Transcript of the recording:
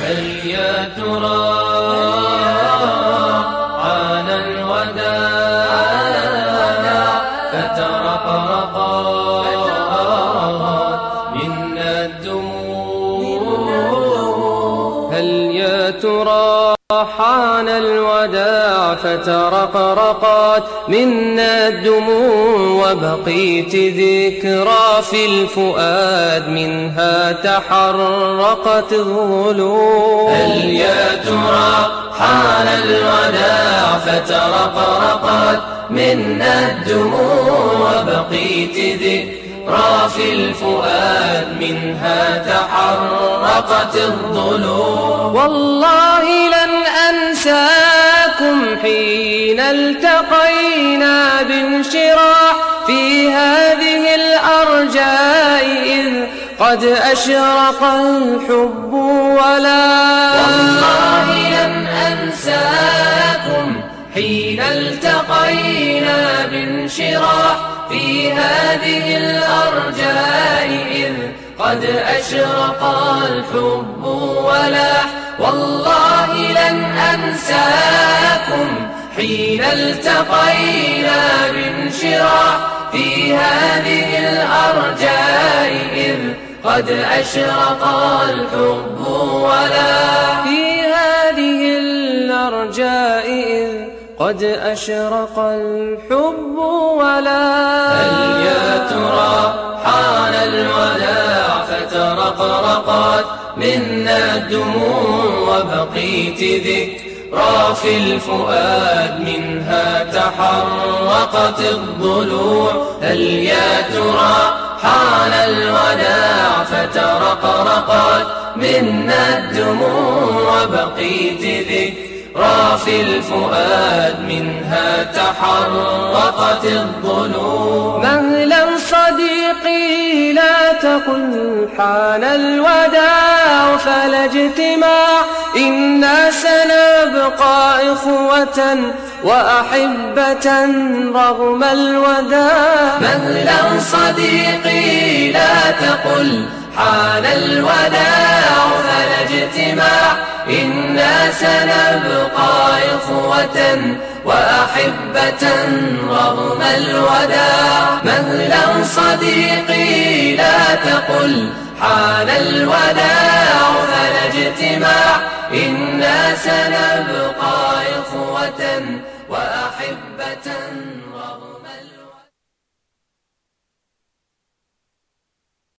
هل يا ترى عان الوداع فترقرقات منا الدموع هل يا ترى فترقرقات منا الدموع وبقيت ذكرى في الفؤاد منها تحرقت الظلوم هل يا ترى حان الوداع فترقرقت منا الدموع وبقيت ذكرى في الفؤاد منها تحرقت الضلوع والله لن أنساكم حين التقينا بانشراح في هذه الأرجاء إذ قد أشرق الحب ولا والله لن أنساكم حين التقينا بانشراح في هذه الأرجاء إذ قد أشرق الحب ولاح والله لن أنساكم حين التقينا بانشراح في هذه الأرجاء إذ قد أشرق الحب ولاح في هذه الأرجاء إذ قد أشرق الحب ولا هل يا ترى حان الوداع فترقرقت منا الدموع وبقيت ذكرى في الفؤاد منها تحرقت الضلوع هل يا ترى حان الوداع فترقرقت منا الدموع وبقيت ذكرى في الفؤاد منها تحرقت الضلوع مهلا صديقي تقل حان الوداع فلا اجتماع إنا سنبقى إخوة وأحبة رغم الوداع. مهلا صديقي لا تقل حان الوداع فلا اجتماع إنا سنبقى إخوة وأحبة رغم الوداع. مهلا صديقي قل حان الوداع فلا اجتماع. إنا سنبقى إخوة وأحبة رغم الوحيد